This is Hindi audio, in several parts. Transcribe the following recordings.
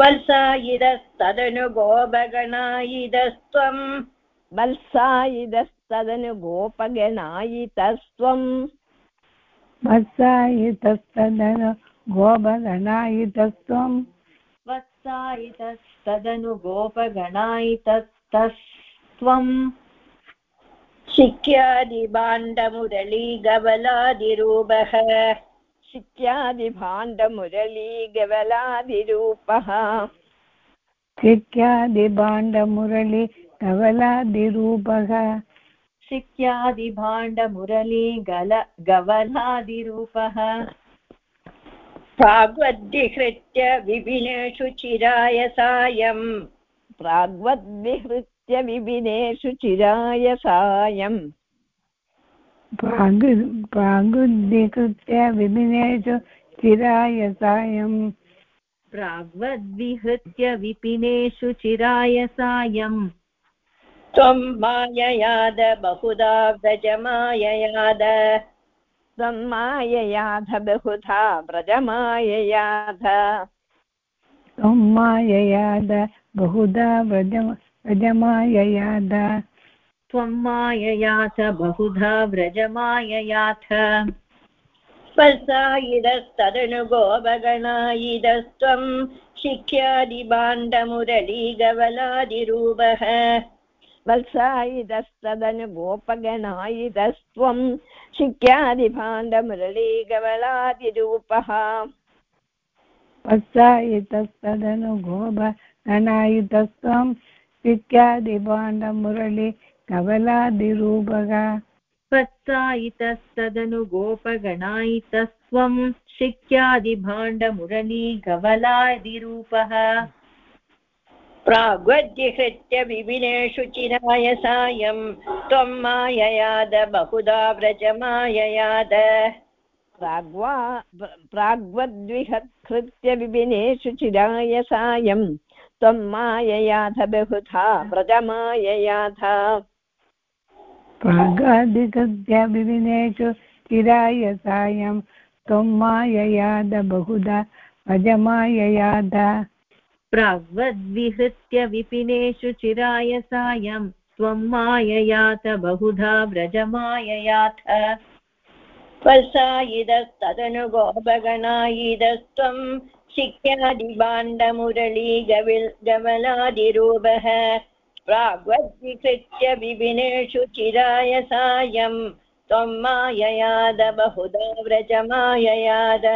वल्सायिदस्तदनु गोपगणायिदस्त्वम् वत्सायिदस्तदनु गोपगणायितस्त्वम् वत्सायितस्तदनु गोपगणायितस्त्वम् वत्सायितस्तदनु गोपगणायितस्तस्त्वम् शिक्यादिभाण्डमुरलीगवलादिरूपः शिक्यादिभाण्डमुरलीगवलादिरूपः शिक्यादिभाण्डमुरली गवलादिरूपः। शिक्यादिभाण्डमुरली गल गवलादिरूपः। प्राग्वद्विहृत्य विपिनेषु चिराय सायम् प्राग्वद्विहृत्य विपिनेषु चिराय सायम् प्रागुद्धिकृत्य विपिनेषु चिराय सायम् प्राग्वद्विहृत्य विपिनेषु चिराय सायम् त्वं माययाद बहुधा व्रजमाययाद। त्वं माययाध बहुधा व्रजमाययाध त्वं माययाद बहुधा व्रजम व्रजमाययाद। त्वं माययाथ बहुधा व्रजमाययाथ। स्पर्शायिदस्तदनुगोपगणायिदस्त्वं शिख्यादिभाण्डमुरलीगवलादिरूपः वत्सायिदस्तदनु गोपगणायिदस्त्वं शिक्यादिभाण्डमुरलीगवलादिरूपः पश्चायितस्तदनु गोपगणायितस्त्वं शिक्यादिभाण्डमुरळि कवलादिरूपः वत्सायितस्तदनु गोपगणायितस्त्वं शिक्यादिभाण्डमुरली गवलादिरूपः। प्राग्वद्यहृत्य विपिनेषु चिराय सायं त्वं माययाद बहुधा व्रजमाययाद। प्राग्वा प्राग्वद्विहत्कृत्य विपिनेषु चिराय सायं त्वं माययाथ बहुधा व्रजमाययाथ प्रागाधिकृत्य चिराय सायं त्वं माययाद बहुधा भजमाययाद प्राग्वद्विहृत्य विपिनेषु चिराय सायं त्वं माययात बहुधा व्रजमाययाथ। वल्सायिदस्तदनुगोपगणायिदस्त्वं शिख्यादिभाण्डमुरलीगविल् गमलादिरूपः। प्राग्वद्विकृत्य विपिनेषु चिराय सायं त्वं माययाद बहुधा व्रजमाययाद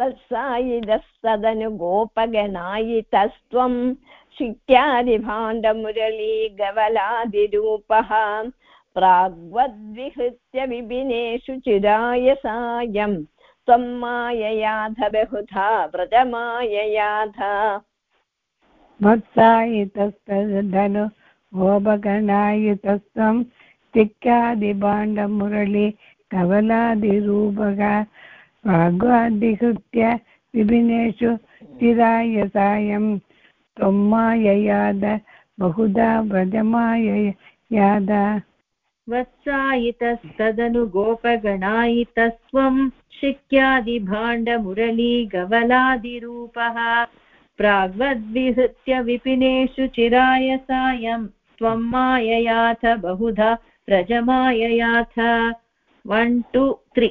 वत्सायिदस्तदनु गोपगणायितस्त्वं शिक्यादिभाण्डमुरलीगवलादिरूपः। प्राग्वद्विहृत्य विपिनेषु चिराय सायं त्वं माययाथ बहुधा व्रजमाययाथ वत्सायितस्तदनु गोपगणायितस्त्वं चिक्कादिभाण्डमुरळि कवलादिरूपः भाग्वाधिकृत्य विपिनेषु चिराय सायं त्वं माययाद बहुधा व्रजमाययाद। वत्सायितस्तदनु गोपगणायितस्त्वं शिक्यादिभाण्डमुरली गवलादिरूपः प्राग्वद्विहृत्य विपिनेषु चिराय सायं त्वं माययाथ बहुधा व्रजमाययाथ वन् टु त्री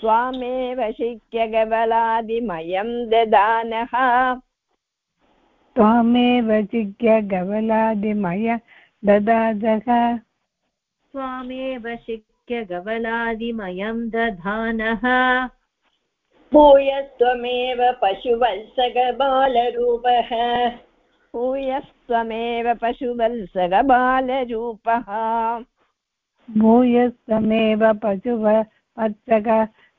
स्वामेव शिक्यगबलादिमयं ददानः। त्वामेव चिज्ञ गवलादिमय ददादः स्वामेव शिक्य गवलादिमयं दधानः भूयस्त्वमेव पशुवत्सगबालरूपः भूयस्त्वमेव पशुवत्सगबालरूपः भूयस्तमेव पशुव वत्सक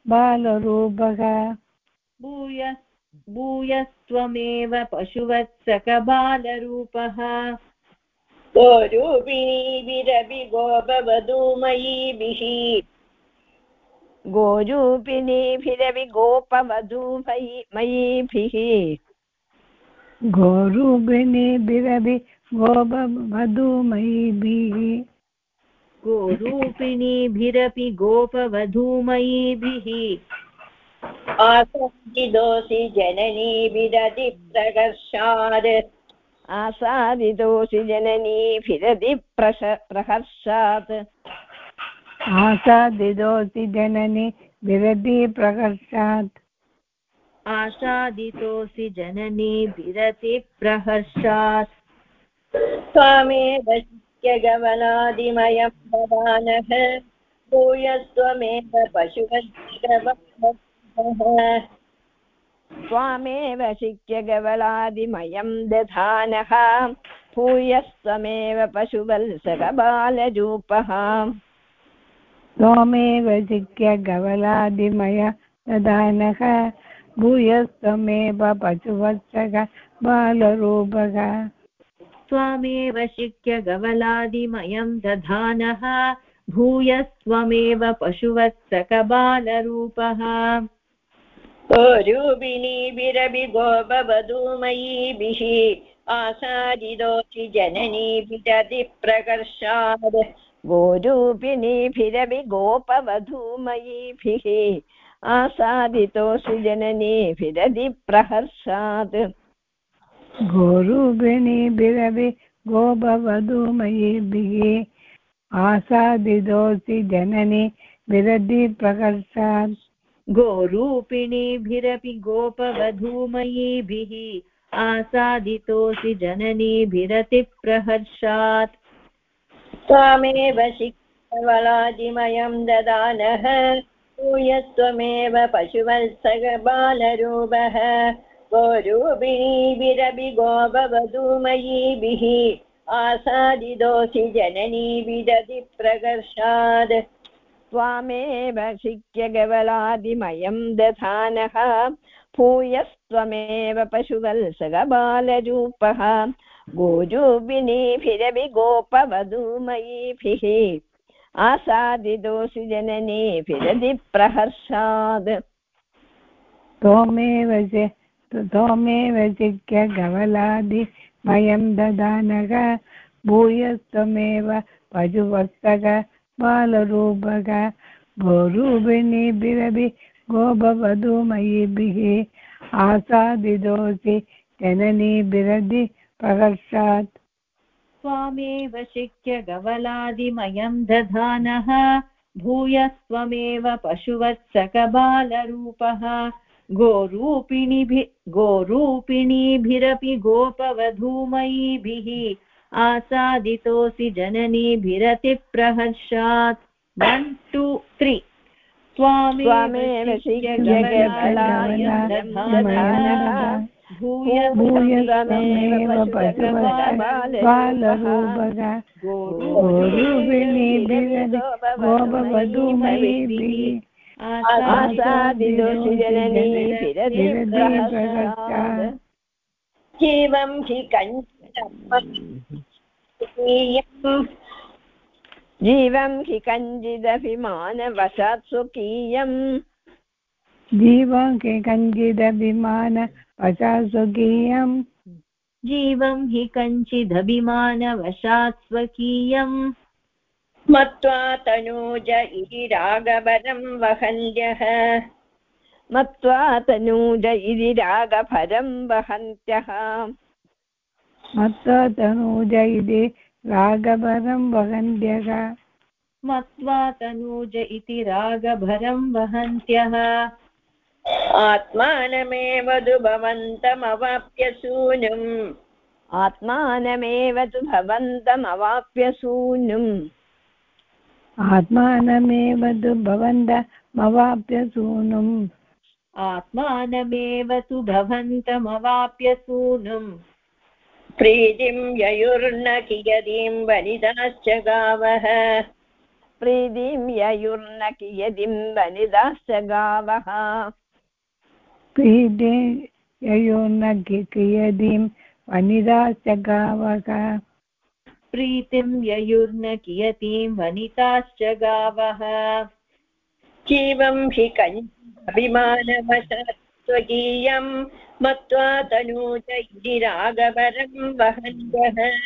बालरूपः। भूय भूयस्त्वमेव पशुवत्सकबालरूपः। गोरूपिणीभिरपि गोपवधूमयीभिः गोरूपिणीभिरपि गोपवधूमयि मयीभिः गोरूपिणीभिरपि गोपवधूमयीभिः गोरूपिणीभिरपि गोपवधूमयीभिः। आसक्तिदोषि जननीभिरतिप्रकर्षात् आसादितोषि जननीभिरति प्रश प्रहर्षात् आसादिदोषि जननी विरति प्रकर्षात् आसादितोऽसि जननी विरतिप्रहर्षात् त्वामेव शित्यगमनादिमयं ददानः भूयस्त्वमेव पशुवत्सवः। त्वामेव शिक्यगवलादिमयं दधानः। भूयस्त्वमेव पशुवल्सकबालरूपः त्वमेव शिक्य गवलादिमय ददानः भूयस्त्वमेव पशुवत्सक बालरूपः त्वामेव शिक्य गवलादिमयं दधानः भूयस्त्वमेव पशुवत्सकबालरूपः। गोरूपिणीभिरपि गोपवधूमयीभिः आसादिदोषि जननीभिरतिप्रकर्षात् गोरूपिणीभिरपि गोपवधूमयीभिः आसादितोषि जननीभिरति प्रहर्षात् गोरूपिणीभिरपि गोपवधूमयीभिः आसादिदोषि जननि विरति प्रकर्षात् गोरूपिणीभिरपि गोपवधूमयीभिः आसादितोऽसि जननीभिरतिप्रहर्षात् त्वामेव शिक्षवलादिमयं ददानः। भूयस्त्वमेव पशुवत्सगबालरूपः। गोरूपिणीभिरपि गोपवधूमयीभिः आसादिदोषि जननीभिरतिप्रकर्षात् त्वामेव शिक्यगवलादिमयं दधानः भूयस्त्वमेव पशुवल्सगबालरूपः गोरूपिणीभिरपि गोपवधूमयीभिः आसादिदोषि प्रहर्षात् त्वमेव च त्वमेव शिक्य गवलादिमयं ददानः भूयस्त्वमेव पशुवत्सक बालरूपक गोरूपिणीभिरपि गोपवधूमयीभिः आसादिदोषि जननीभिरति प्रकर्षात् त्वामेव शिक्य गवलादिमयं दधानः, भूयस्त्वमेव पशुवत्सकबालरूपः गोरूपिणीभि गोरूपिणीभिरपि गोपवधूमयीभिः आसादितोऽसि जननीभिरतिप्रहर्षात् वन् टु त्री दधानः भूयस्त्वमेव पशुवत्सकबालरूपः जीवं हि कञ्चिदीयम् जीवं हि कञ्चिदभिमानवशात् स्वकीयम् जीवं के कञ्चिदभिमान पशास्वकीयम् जीवं हि कञ्चिदभिमानवशात् स्वकीयम् मत्वा तनूज इति रागवरं वहन्त्यः। मत्वा तनूज इति रागफलं वहन्त्यः। मत्वा तनूज इति रागभरं वहन्त्यः। मत्वा तनूज इति रागभरं वहन्त्यः। आत्मानमेव तु भवन्तमवाप्य सूनुम् आत्मानमेव तु भवन्तमवाप्य सूनुम् आत्मानमेव तु भवन्तमवाप्य सूनुम् आत्मानमेव तु भवन्तमवाप्य सूनुम् प्रीतिं ययुर्न कियतीं वनिताश्च गावः। प्रीतिं ययुर्न कियदिं वनिदाश्च गावः। प्रीते ययो न कियदीं वनिदाश्च गावः। प्रीतिं ययुर्न कियतीं वनिताश्च गावः। जीवं हि कञ्चिदभिमानवशात् स्वकीयं मत्वा तनूज इति रागवरं वहन्तः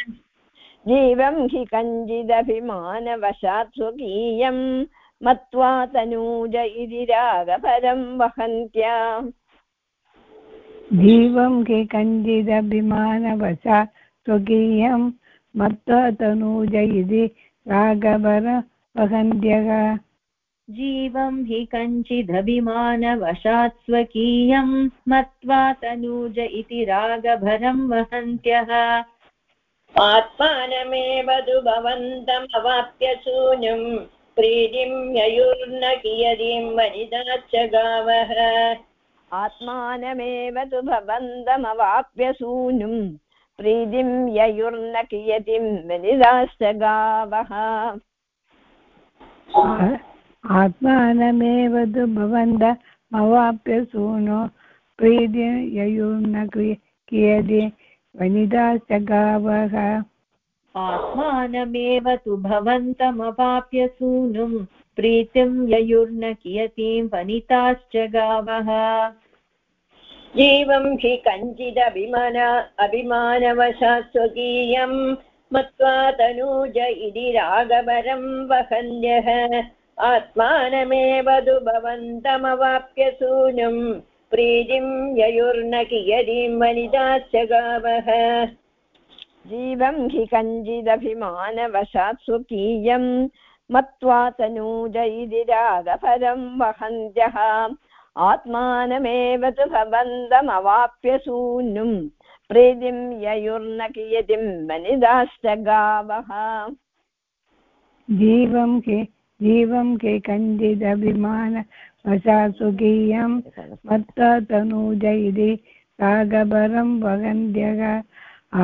जीवं हि कञ्चिदभिमानवशात् स्वकीयं मत्वा तनूज इति रागपरं वहन्त्या। जीवं हि कञ्चिदभिमानवशा स्वकीयं मत्वा तनूज इति रागवर वहन्त्यः जीवं हि कञ्चिदभिमानवशात् स्वकीयं मत्वा तनूज इति रागभरं वहन्त्यः आत्मानमेव तु भवन्तमवाप्य शून्यं प्रीतिं ययुर्न कियदीं गावः। आत्मानमेव तु भवन्तमवाप्य प्रीतिं ययुर्न कियतिं वनिदाश्च गावः आत्मानमेव तु भवन्तमवाप्य सूनो। प्रीति ययुर्न कियदि वनिताश्च गावः आत्मानमेव तु भवन्तमवाप्य सूनुं। प्रीतिं ययुर्न कियतीं वनिताश्च गावः जीवं हि कञ्चिदभिमान अभिमानवशात् स्वकीयं मत्वा तनूज इति रागवरं वहन्यः। आत्मानमेव तु भवन्तमवाप्य सूनुं, प्रीतिं ययुर्न कियदीं वनिताश्च गावः जीवं हि कञ्चिदभिमानवशात् स्वकीयं मत्वा तनूज इति रागपरं वहन्त्यः। आत्मानमेव तु भवन्तमवाप्य सूनुं प्रीतिं ययुर्न कियतिं वनिदाश्च गावः जीवं हि जीवं हि कञ्चिदभिमानवशात् स्वकीयं मत्वा तनूज इति रागभरं वहन्त्यः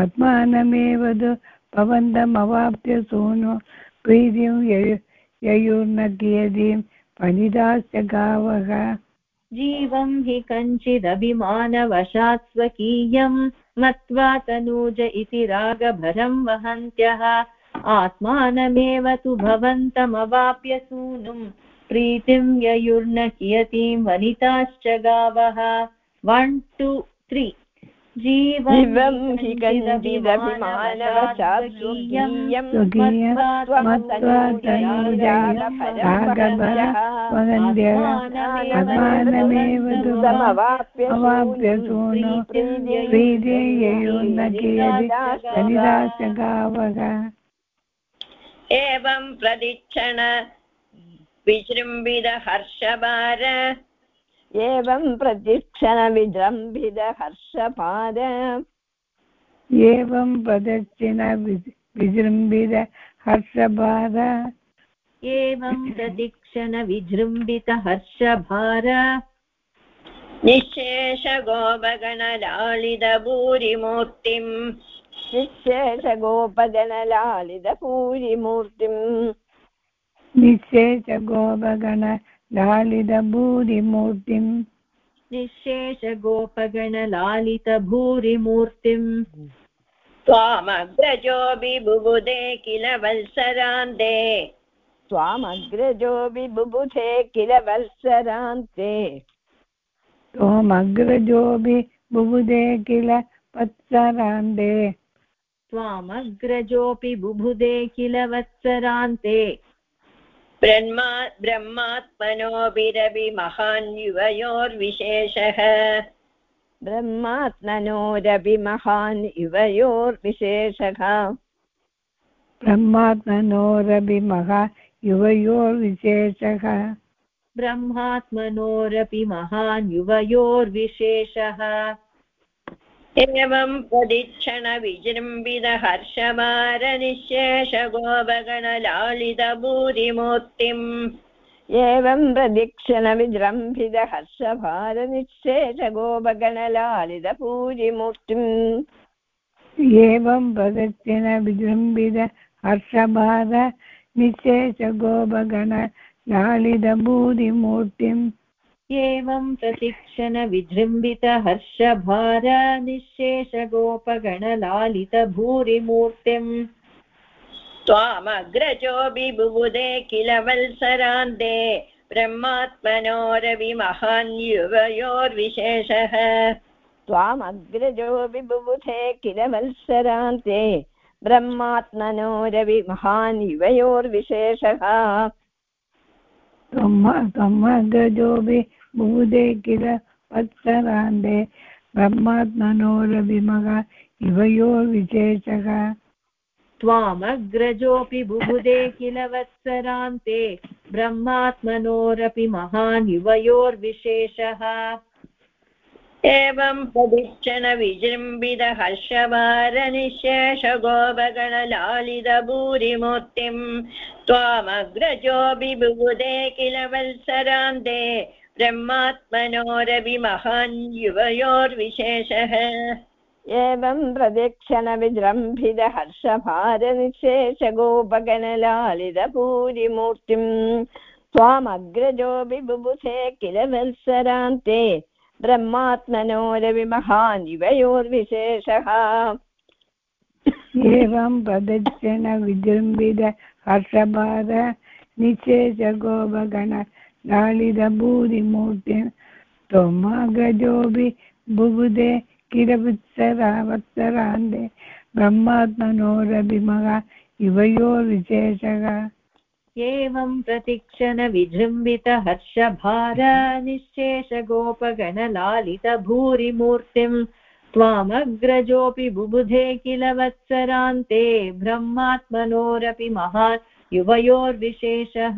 आत्मानमेव तु भवन्तमवाप्य सूनो प्रीतिं ययु ययुर्न कियतीं वनिताश्च गावः जीवं हि कञ्चिदभिमानवशात् स्वकीयं मत्वा तनूज इति रागभरं वहन्त्यः। आत्मानमेव तु भवन्तमवाप्य सूनुम् प्रीतिं ययुर्न कियतीं वनिताश्च गावः। वन् टु त्री जीवं हि कञ्चिदभिमानवशात् स्वकीयं स्वकीयं मत्वा मत्वा तनूज रागभरं वहन्त्यः आत्मानमेव समवाप्य अवाप्य सूनो प्रीति ययुर्न कियदि वनिताश्च गावः एवं प्रदिक्षण विजृम्भितहर्षभार एवं प्रतिक्षणविजृम्भितहर्षपाद एवं प्रदक्षिण विज- विजृम्भित हर्षभार एवं प्रदिक्षणविजृम्भितहर्षभार। निःशेषगोपगणलालितभूरिमूर्तिम्। निःशेषगोपजनलालितपूरिमूर्तिम् निःशेष गोपगण लालितभूरिमूर्तिम् निःशेषगोपगणलालितभूरिमूर्तिम् त्वामग्रजोऽपि बुबुधे किल वत्सरान्ते त्वामग्रजो विबुबुधे किल वत्सरान्ते त्वमग्रजोऽपि बुबुधे किल वत्सरान्ते त्वामग्रजोऽपि बुभुदे किल वत्सरान्ते ब्रह्मा ब्रह्मात्मनोभिरपि महान् युवयोर्विशेषः ब्रह्मात्मनोरपि महान् युवयोर्विशेषः ब्रह्मात्मनोरपि महा युवयोर्विशेषः ब्रह्मात्मनोरपि महान् युवयोर्विशेषः एवं प्रदिक्षणविजृम्भितहर्षमारनिःशेषगोपगणलालितभूरिमूर्तिम् एवं प्रदीक्षणविजृम्भितहर्षभारनिःशेषगोपगणलालितपूजिमूर्तिम् एवं प्रदक्षिण विजृम्भित हर्षभार निःशेष गोपगण लालितभूरिमूर्तिम् एवं निःशेषगोपगणलालितभूरिमूर्तिम् त्वामग्रजोऽपि बुबुधे किल वल्सरान्ते ब्रह्मात्मनोरविमहान् युवयोर्विशेषः। त्वामग्रजोऽपि बुबुधे किल वत्सरान्ते ब्रह्मात्मनो रविमहान् युवयोर्विशेषः त्वमग्रजोऽपि बुबुधे किल वत्सरान्ते ब्रह्मात्मनो रविमः इवयोर्विशेषः त्वामग्रजोऽपि बुबुधे किल वत्सरान्ते ब्रह्मात्मनोरपि महान् युवयोर्विशेषः एवं प्रदिक्षण विजृम्बितहर्षवारनिःशेषगोपगणलालितभूरिमूर्तिम् त्वामग्रजोऽपि बुबुधे किल वत्सरान्ते ब्रह्मात्मनोरपि महान् युवयोर्विशेषः। एवं प्रदक्षिणविजृम्भितहर्षभारनिशेषगोपगणलालितभूरिमूर्तिम् त्वामग्रजोऽपि बुबुधे किल वत्सरान्ते। ब्रह्मात्मनोरविमहान् युवयोर्विशेषः। एवं प्रदक्षिण विजृम्बित हर्षभार निशेषगोपगण लालितभूरिमूर्तिं त्वमग्रजोऽपि बुबुधे किरवत्सरावत्सरान्ते ब्रह्मात्मनोरभिमः युवयोर्विशेषः एवं प्रतिक्षण विजृम्बित हर्षभार निःशेषगोपगणलालितभूरिमूर्तिम् त्वामग्रजोऽपि बुबुधे किल वत्सरान्ते ब्रह्मात्मनोरपि महान् युवयोर्विशेषः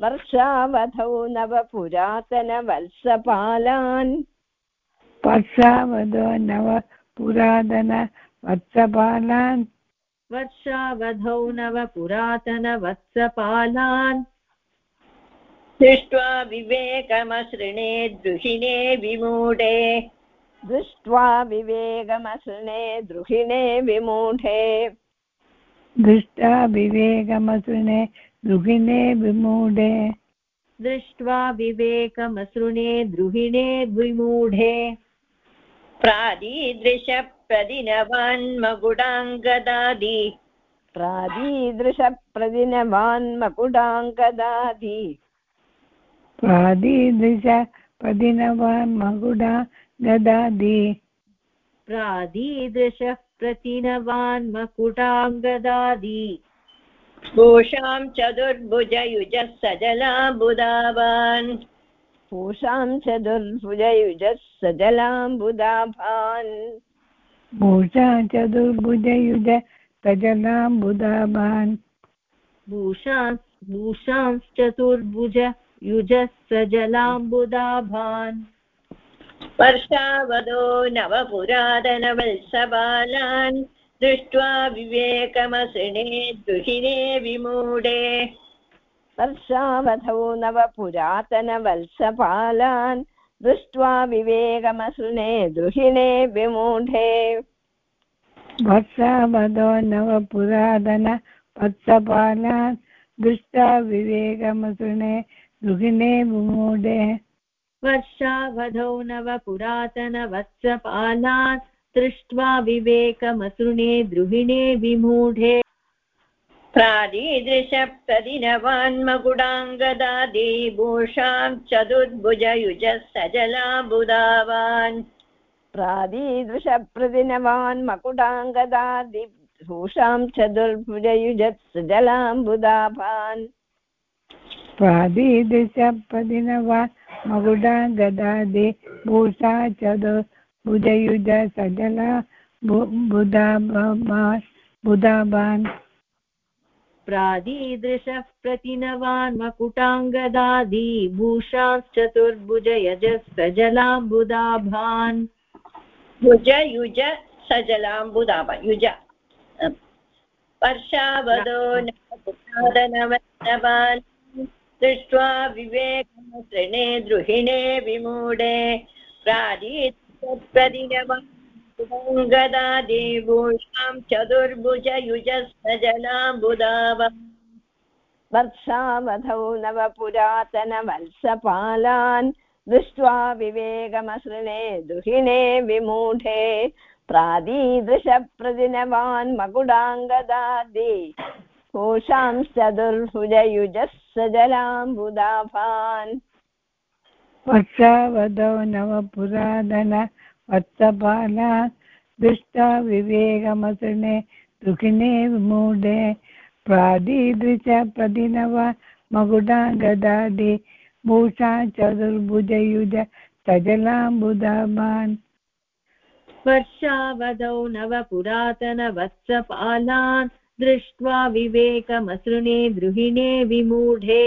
वर्षावधौ नवपुरातनवत्सपालान् वर्षावधो नव पुरातन वत्सपालान् वर्षावधौ नव पुरातनवत्सपालान् दृष्ट्वा विवेकमसृणे द्रुहिणे विमूढे दृष्ट्वा विवेगमसृणे द्रुहिणे विमूढे दृष्टा विवेकमसृणे दुहिने विमूढे। दृष्ट्वा विवेकमसृणे द्रुहिणे विमूढे। प्रादीदृशप्रदिनवान्मगुडाङ्गदादि प्रादीदृशप्रदिनवान्मकुडाङ्गदादि प्रादीदृश प्रदिनवान् मकुडा गदादि प्रादीदृशः भूषां चतुर्भुजयुजः सजलाम्बुदावान् पूषां चतुर्भुजयुजः सजलाम्बुदाभान् भूषा चतुर्भुजयुज सजलाम्बुदाभान् भूषां भूषांश्चतुर्भुज युजः सजलाम्बुदाभान् वर्षावधो नवपुरातनवल्सबालान्। दृष्ट्वा विवेकमसृणे दुहिने विमूढे। वर्षावधौ नवपुरातनवल्सपालान् दृष्ट्वा विवेगमसृणे द्रुहिणे विमूढे। वर्षावधो नव पुरातन वत्सपालान् दृष्टा विवेकमसृणे दुहिने विमूढे। वर्षावधौ नव पुरातनवत्सपालान् दृष्ट्वा विवेकमसृणे द्रुहिणे विमूढे। प्रादीदृशप्रदिनवान्मकुडाङ्गदादि भूषां चतुर्भुजयुजः सजलाम्बुदावान् प्रादीदृशप्रदिनवान् मकुडाङ्गदादि भूषां चतुर्भुजयुजत् सजलाम्बुदाभान् प्रादीदृशप्रदिनवान् मकुडा गदादि चतुर्भुजयुज सजला बुधाभान् प्रादीदृशः प्रतिनवान् मकुटाङ्गदादि भूषाश्चतुर्भुज यजस्तजलाम्बुदाभान् भुजयुज सजलाम्बुदावान् युज वर्षावधो नवपुरातनवत्सबालान् दृष्ट्वा विवेकमसृणे द्रुहिणे विमूढे। प्रादीत्प्रदिनमङ्गदादिभूषां चतुर्भुजयुजस्तजलाम्बुदाव वर्षावधौ नवपुरातनवत्सपालान् दृष्ट्वा विवेकमसृणे दुहिणे विमूढे प्रादीदृशप्रदिनवान् मकुडाङ्गदादि वर्षावधौ नवपुरातन वत्सपाला दृष्टा विवेकमसृणे दुःखिने विमूढे प्रादीदृश प्रतिनव मकुडाङ्गदादि भूषा चतुर्भुजयुज सजलाम्बुदाभान् वर्षावधौ नवपुरातनवत्सपालान् दृष्ट्वा विवेकमसृणे द्रुहिणे विमूढे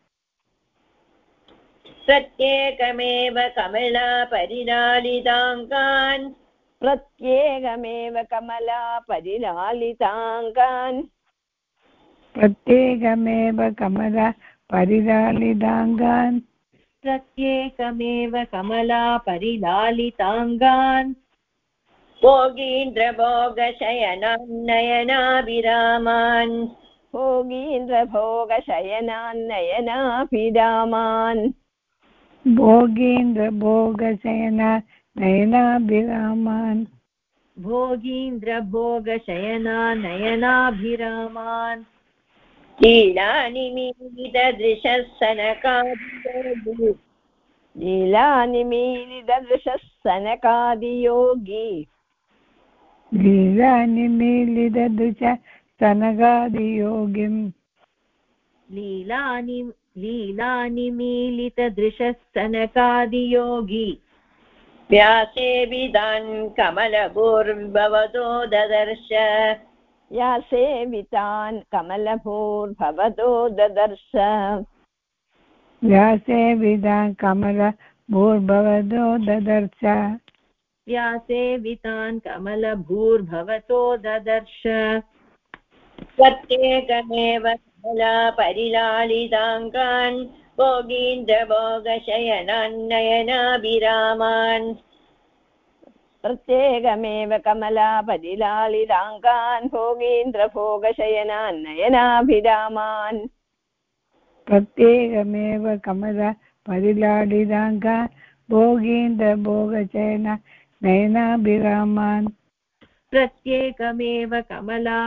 विमूढे कमला सजलमद प्रत्येकमेव प्रत्येकमेव कमला परिलालिताङ्गान् प्रत्येकमेव कमला परिलालिताङ्गान् प्रत्येकमेव कमला परिलालिताङ्गान् भोगीन्द्रभोगशयनान्नयनाभिरामान्। भोगीन्द्रभोगशयनान्नयनाभिरामान्। भोगेन्द्रभोगशयना नयनाभिरामान्। भोगीन्द्रभोगशयना नयनाभिरामान्। लीलानिमीलितदृशः सनकादियोगी लीलानिमीलितदृशः सनकादियोगी लीलानिमीलितदृश सनगादियोगिम् लीलानि लीलानिमीलितदृशः सनकादियोगी व्यासेविदान् कमलभूर्भवतो ददर्श या सेवितान् कमलभूर्भवतो ददर्श व्यासेविदा कमल भूर्भवदो ददर्श व्यासेवितान् कमलभूर्भवतो ददर्श प्रत्येकमेव परिलालिताङ्गान् भोगीन्द्रभोगशयनान्नयनाभिरामान् प्रत्येकमेव कमलापदिलालिताङ्गान् भोगीन्द्रभोगशयनान् नयनाभिरामान् प्रत्येकमेव कमल परिलाडिदाङ्गा भोगीन्द्रभोगचयन नयनाभिरामान् प्रत्येकमेव कमला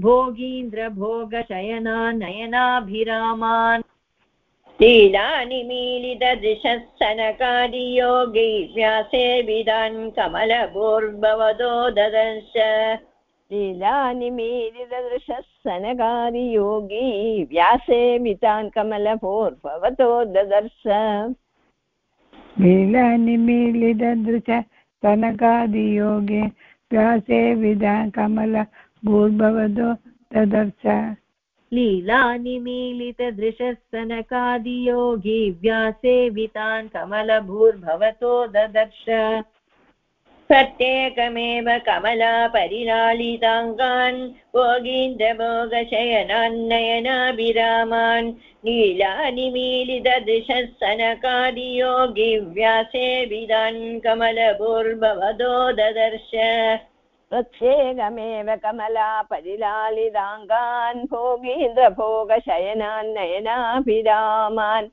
भोगीन्द्रभोगशयना नयनाभिरामान् लीलानिमीलितदृशः सनकादियोगी व्यासेविदान् कमलभूर्भवतो ददर्श। लीलानिमीलितदृशः सनकादियोगी व्यासेमितान् कमलभोर्भवतो ददर्श। लीलानिमीलितदृश सनकादियोगे व्यासे विदा कमल भूर्भवदो ददर्श लीलानिमीलितदृशः सनकादियोगी व्यासेवितान् कमलभूर्भवतो ददर्श। प्रत्येकमेव कमला परिलालिताङ्गान् भोगीन्द्रभोगशयनान्नयनाभिरामान् नीलानिमीलितदृशः सनकादियोगी व्यासेविदान् कमलभूर्भवदो ददर्श। प्रत्येकमेव कमला परिलालिताङ्गान् भोगीन्द्रभोगशयनान्, नयनाभिरामान्।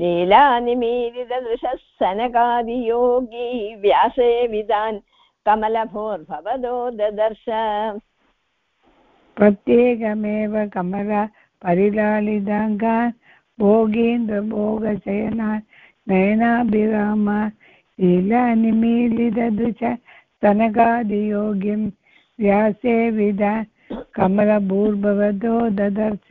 लीलानिमीलितदृशः सनकादियोगी व्यासेविदान् कमलभोर्भवदो ददर्श। प्रत्येकमेव कमल परिलालिताङ्गान् भोगीन्द्रभोगशयना नयनाभिरामा लीलानिमीलितदृश सनकादियोगिं व्यासे विदा कमलभूर्भवदो ददर्श।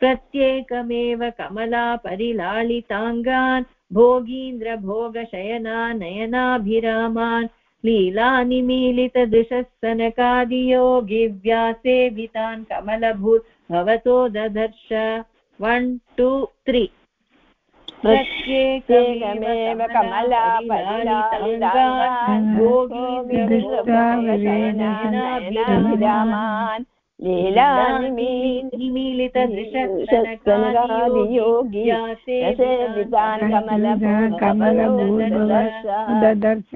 प्रत्येकमेव कमलापरिलालिताङ्गान् भोगीन्द्रभोगशयना नयनाभिरामान् लीलानिमीलितदृशः सनकादियोगिव्यासेवितान् कमलभूर्भवतो ददर्श। One two three प्रत्येकमेव कमलापरिलालिताङ्गान् लीलानिमीलितदृशयोगी सेवितान् कमलभूर्भवदर्श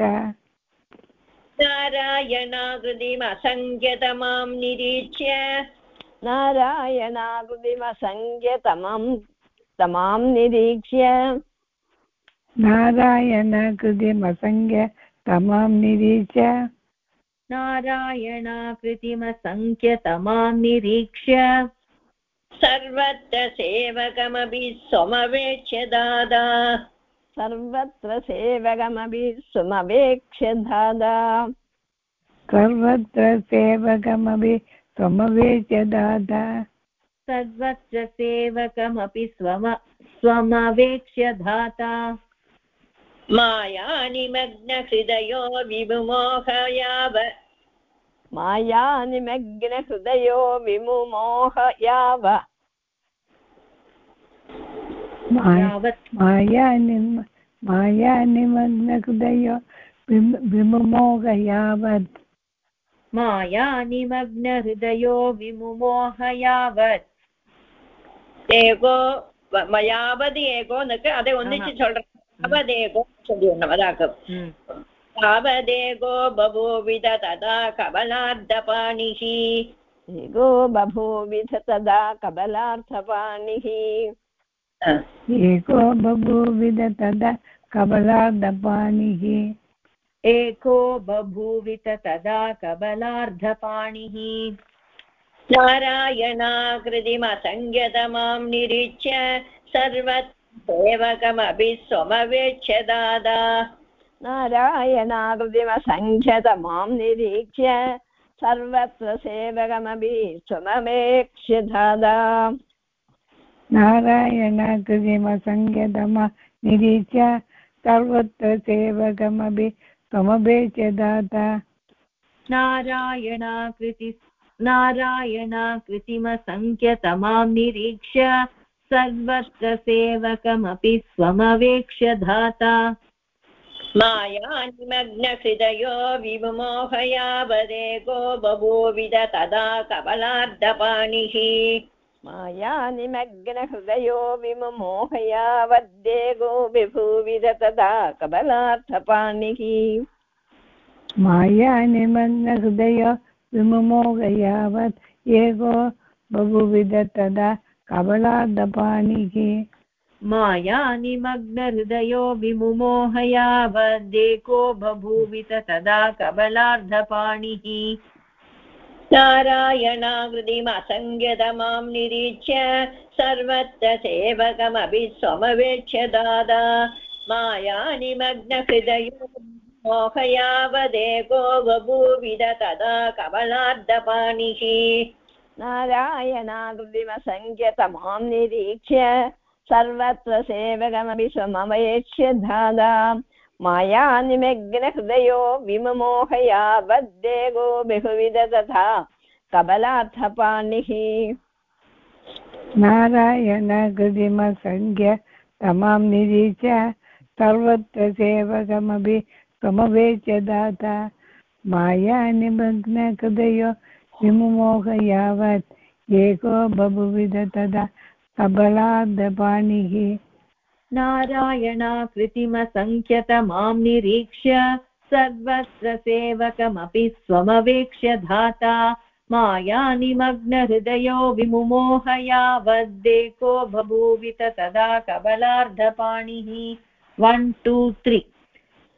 नारायणाकृतिमसङ्ख्यतमां निरीक्ष्य। नारायणाकृतिमसङ्ख्यतमं तमां निरीक्ष्य। नारायणकृतिमसङ्ग्य तमां निरीच्य नारायणाकृतिमसङ्ख्यतमां निरीक्ष्य। सर्वत्र सेवकमपि स्वमवेक्ष्य दादा सर्वत्र सेवकमपि सुमवेक्ष्य दादा सर्वत्र सेवकमपि त्वमवेच्य दादा सर्वत्र सेवकमपि स्वम स्वमवेक्ष्य धाता। मायानिमग्नहृदयो विमुमोहयाव। मायानिमग्नहृदयो विमुमोह याव यावत् मायानिम मायानिमग्नहृदयो विम- विमुमोह यावत् मायानिमग्नहृदयो विमुमोह यावत् ஏகோ வ- மயாவது ஏகோன்னுக்கு அதை ஒன்னிச்சு சொல்றேன் அவதேகோ சொல்லிடணும் அதாக்கும் तावदेगो बभूविद तदा कबलार्धपाणिः ego बभूविध तदा कबलार्थपाणिः एको बभूविद तदा कबलार्धपाणिः एको बभूवित तदा कबलार्धपाणिः नारायणाकृतिमसङ्गतमां निरीच्य सर्वसेवकमपि स्वमवेक्ष्य दादा नारायणाकृतिमसङ्ख्यतमां निरीक्ष्य सर्वत्र सेवकमपि स्वमवेक्ष्य दादा नारायणकृतिमसङ्गतम निरीच्य सर्वत्र सेवकमपि त्वमभेच्य दाता नारायणाकृति नारायणाकृतिमसङ्ख्यतमां निरीक्ष्य सर्वत्र सेवकमपि स्वमवेक्ष्य धाता मायानिमग्नहृदयो विमुमोहयावदेको बभूविद तदा कबलार्धपाणिः मायानिमग्नहृदयो विमुमोहयावद्देगो विभुविध तदा कबलार्थपाणिः मायानिमग्नहृदय विमुमोहयावत् एको बहुविध तदा कबलार्धपाणिः मायानिमग्नहृदयो विमुमोहयावद्देको बभूवित तदा कबलार्धपाणिः नारायणाकृतिमसङ्गतमां निरीच्य सर्वत्र सेवकमपि स्वमवेक्ष्य दादा। मायानिमग्नहृदयो मोहयावदेको बभूविद तदा कबलार्धपाणिः नारायणाकृतिमसङ्ख्यतमां निरीक्ष्य सर्वत्र सेवकमपि स्वमवेक्ष्य धादा। दादा मायानिमग्नहृदयो विमुमोहयावद्देगो बहुविध तथा कबलार्थपाणिः नारायणकृतिमसङ्ख्य तमां निरीच्य सर्वत्र सेवकमपि त्वमवेच्य दाता मायानिमग्नहृदयो विमुमोह यावत् एको बभुविध तदा सबलार्धपाणिः नारायणाकृतिमसङ्ख्यतमां निरीक्ष्य, सर्वत्र सेवकमपि स्वमवेक्ष्य धाता। मायानिमग्नहृदयो विमुमोहयावद्देको बभूवित तदा कबलार्धपाणिः वन् टु त्री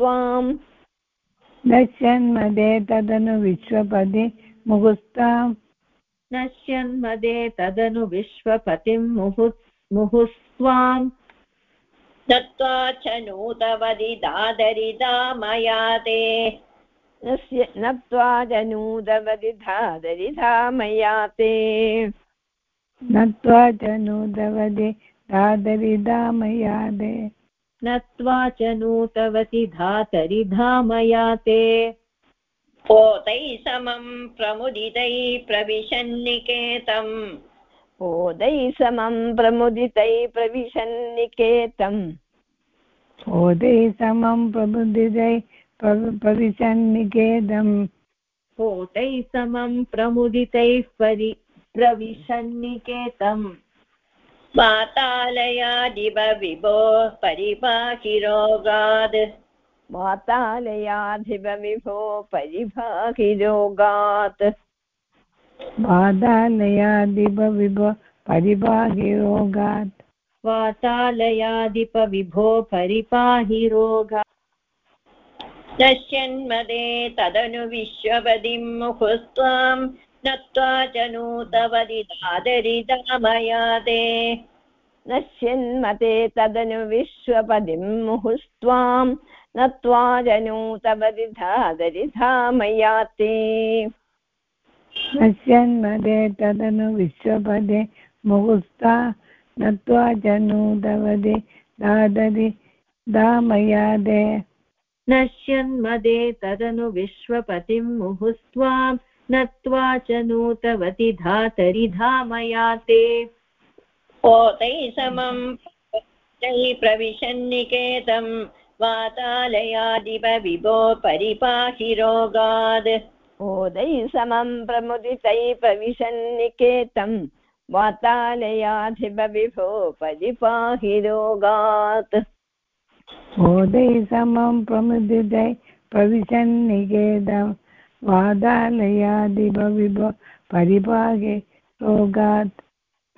मुहस्त्वाम् नश्यन्मदे तदनु विश्वपदि मुहुस्ताम् नश्यन्मदे तदनु विश्वपतिं मुहु मुहुस्त्वाम्। दत्त्वा च नूतवदि दादरिदा मया ते। नस्य नत्वा जनूदवदिधादरिधा मया ते। नत्वा च नूदवदे दादरिदामयादे नत्वा च नूतवति धातरिधामया ते पोतैः समं प्रमुदितैः प्रविशन्निकेतम्। ओदै समं प्रमुदितै प्रविशन्निकेतम्। ओदे समं प्रबुद्धिदै प्रविशन्निकेदम् होतैः समं प्रमुदितैः परि प्रविशन्निकेतम्। वातालयादिव विभो परिपाहि रोगाद् वातालयाधिप विभो परिभाहि रोगात् बाधालयादिव विभ परिभागिरोगात्। वातालयादिपविभो परिपाहि रोगा नश्यन्मदे तदनु विश्वपदिं मुहुस्त्वां नत्वा च नूतवदि दादरिदा मया ते नश्यन्मते तदनु विश्वपदिं मुहुस्त्वां। नत्वा जनूतवदिधादरिधा मया ते नश्यन्मदे तदनु विश्वपदे मुहुस्ता। नत्वा जनूदवदे दादरि दामयादे नश्यन्मदे तदनु विश्वपतिं मुहुस्त्वां। नत्वा च नूतवति धातरिधामया ते पोतैः समं तैः प्रविशन्निकेतं वातालयादिव विभो परिपाहि रोगाद् ओदै समं प्रमुदितै प्रविशन्निकेतं वातालयाधिप विभो परिपाहि रोगात् ओदै समं प्रमुदितै प्रविशन्निकेदं वादालयादिव विभ परिभागे रोगात्।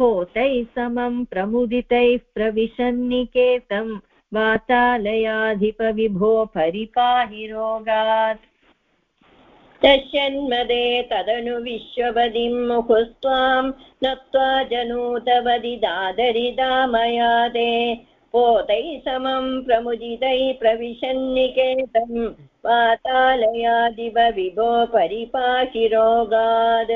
होतैः समं प्रमुदितैः प्रविशन्निकेतं वातालयाधिपविभो परिपाहि रोगात्। तदनु विश्वपदिं मुहुस्त्वां नत्वा जनूतवदि दादरिदा मया ते पोतैः समं प्रमुदितैः प्रविशन्निकेतं वातालयादिव विभो परिपाहि रोगाद्।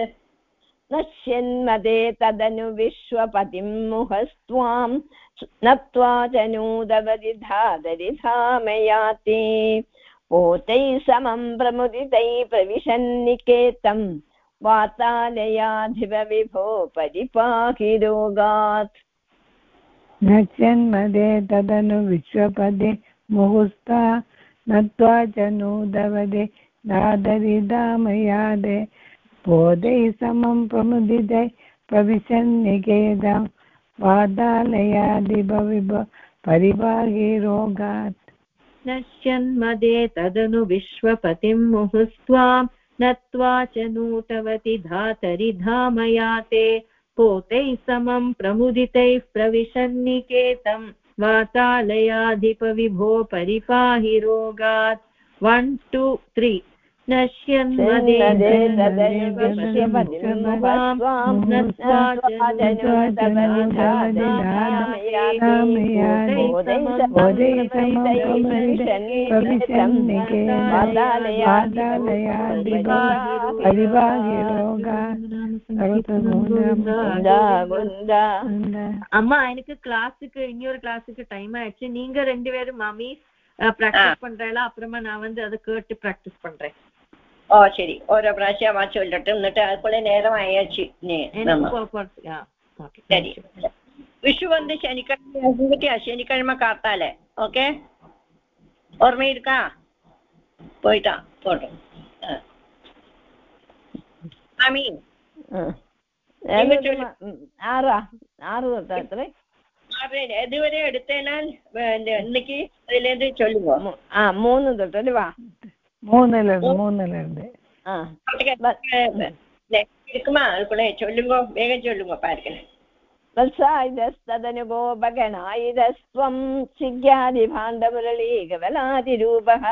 नश्यन्मदे तदनु विश्वपतिं मुहस्त्वां नत्वा जनूदवदिधादरिधा मया ते पोतैः समं प्रमुदितै प्रविशन्निकेतं वातालयाधिप विभो परिपाहि रोगात्। नश्यन्मदे तदनु विश्वपदे मुहुस्ता नत्वा च नूदवदे दादरिदामयादे बोधै समं प्रमुदितै प्रविशन्निकेदं वादालयादिभविभ परिभागे रोगात्। नश्यन्मदे तदनु विश्वपतिं मुहुस्त्वां, नत्वा च नूतवति धातरिधामया ते पोतैः समं प्रमुदितैः प्रविशन्निकेतं वातालयाधिपविभो परिपाहि रोगात् वन् टु त्री அம்மா எனக்கு கிளாஸுக்கு இன்னொரு கிளாஸுக்கு டைம் ஆயிடுச்சு நீங்க ரெண்டு பேரும் மாமி பிராக்டிஸ் பண்றேன் அப்புறமா நான் வந்து அதை கேட்டு பிராக்டிஸ் பண்றேன் ഓ ശരി. ഓരോ പ്രാവശ്യം ആ ചൊല്ലട്ടെ എന്നിട്ട് അതുപോലെ നേരമായാച്ചി ശരി. വിഷു വന്ന് ശനിക്കിഴമ ശനിക്കിഴമ കാത്താലേ. ഓക്കെ? ഓർമ്മയിരിക്ക? പോയിട്ടാ പോട്ടെ. ആറ്? ഇതുവരെ എടുത്തേനാൽ ഇന്നേക്ക് അതിലേത് ചൊല്ലുവോ? ആ മൂന്ന് തൊട്ടല്ലേ വാ. ஆறு எதுவரை எடுத்தேனால் இன்னைக்கு அதுல இருந்து சொல்லுங்க ஆ மூணு தொட்டு வா மூணுல இருந்து மூணுல இருந்து ஆ நெக்ஸ்ட் இருக்குமா அதுக்குள்ள சொல்லுங்க வேகம் சொல்லுங்க பாருங்க वत्सायुधस्तदनुगोपगणायुधस्त्वं सिज्ञादिभाण्डमुरलीगवलादिरूपः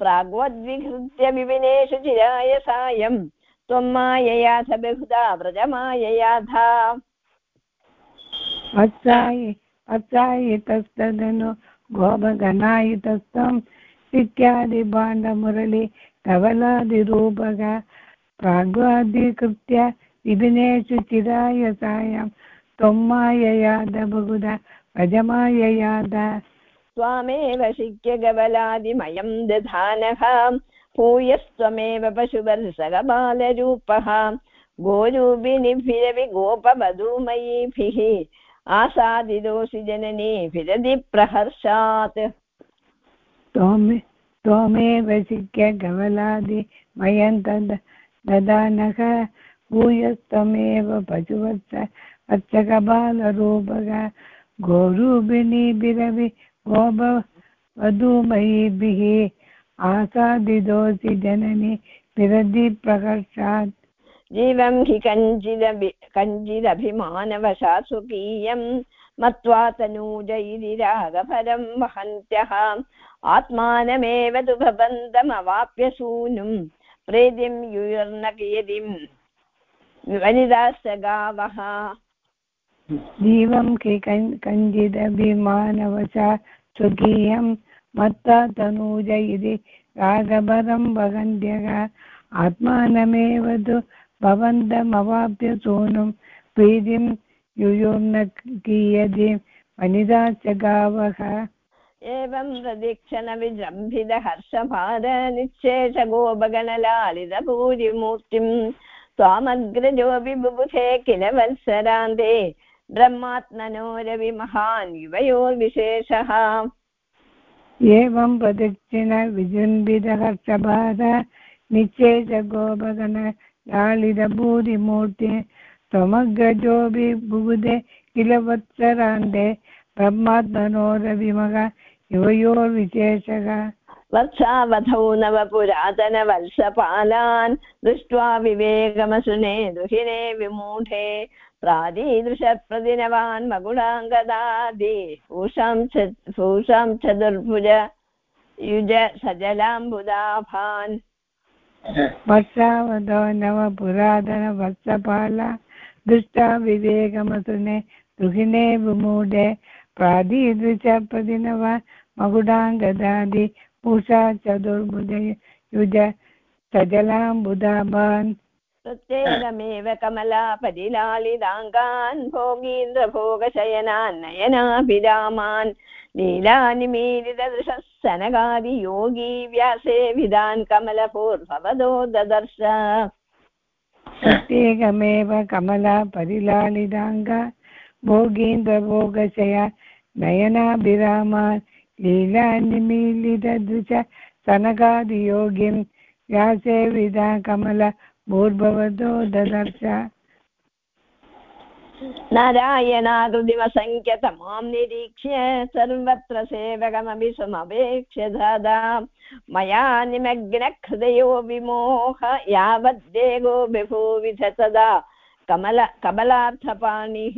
प्राग्वद्विहृत्य विपिनेषु चिराय सायं त्वं माययाथ बहुधा व्रजमाययाथा वत्सायि वत्सायितस्तदनु गोपगणायुतस्तं इत्यादिभाण्डमुरळि धवलादिरूपक प्राग्वादिकृत्य विपिनेषु चिराय सायं त्वं माययाद बहुधा भजमाययाद त्वामेव शिक्यगबलादिमयं दधानः भूयस्त्वमेव पशुवर्षगबालरूपः गोरूपिणिभिरपि गोपवधूमयीभिः आसादिदोषि जननीभिरधिप्रहर्षात् त्वमे त्वमेव शिक्य गवलादिमयं ददानः। पशुवत्स गोपवधूमयीभिः जननी विरधिप्रकर्षात् जीवं हि कञ्चिदभि कञ्चिदभिमानवशा स्वकीयं मत्वा वहन्त्यः आत्मानमेव तु भवन्तमवाप्य सूनुं प्रेतिं युयर्न कियतिं वनिदास्य गावः जीवं कि कञ्चिदभिमानवशा स्वकीयं मत्ता तनूज इति रागभरं वगन्त्यः आत्मानमेव तु भवन्तमवाप्य सूनुं प्रीतिं युयुर्न कियदिं वनिता च गावः एवं प्रदीक्षणविजृम्भितहर्षभारनिश्शेषगोपगणलालितभूरिमूर्तिं त्वामग्रजोऽपि बुबुधे किल वत्सरान्ते। ब्रह्मात्मनोरविमहान् युवयोर्विशेषः। एवं प्रदक्षिण विजृम्भितहर्षभार निश्चेषगोपगण लालितभूरिमूर्ति त्वमग्रजोऽपि बुबुधे किल वत्सरान्ते ब्रह्मात्मनोरविमः युवयोर्विशेषः वत्सावधौ नवपुरातनवत्सपालान् दृष्ट्वा विवेकमसुने दुहिने विमूढे प्रादीदृशप्रदिनवान् मकुडाङ्गदादि पूषां च पूषां चतुर्भुज युज सजलाम्बुदाभान्। वर्षावधो नव पुरातन वत्सपाला दृष्टा विवेकमसुने दुहिने विमूढे प्रादीदृश प्रतिनव मकुडाङ्गदादि पूषा चतुर्भुज युज सजलाम्बुदाभान् प्रत्येकमेव कमला परिलालिताङ्गान् भोगीन्द्रभोगशयनान् नयनाभिरामान् लीलानिमीलितदृशः सनगादियोगी व्यासे विदान् कमलपूर्ववदो ददर्श। प्रत्येकमेव कमला परिलालिताङ्गा भोगीन्द्रभोगशया नयनाभिरामान् लीलानिमीलितदृश सनकादियोगिं व्यासे विदा कमल भूर्भवतो ददर्श। नारायणाकृतिमसङ्ख्यतमां निरीक्ष्य सर्वत्र सेवकमपि समवेक्ष्य दादा मया निमग्नहृदयो विमोह यावद्देगो विभूविध तदा कमल कमलार्थपाणिः।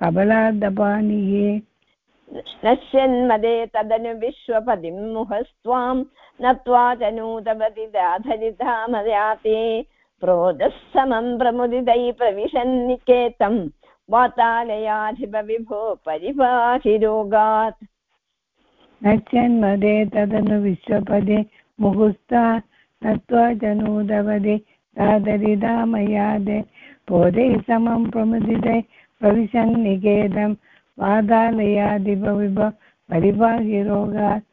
कबलादपानिः नश्यन्मदे तदनु विश्वपदिं मुहस्त्वां नत्वा च नूतपति दाधरितामयाते प्रोदः समं प्रमुदितै प्रविशन्निकेतं वातालयाधिप विभो परिपाहि रोगात् नश्यन्मदे तदनु विश्वपदे मुहुस्ता नत्वा नूतपदे दादरिदामयादे पोदै समं प्रमुदितै प्रविशन्निकेतं वादालयाधिपविभ परिपाहि रोगात्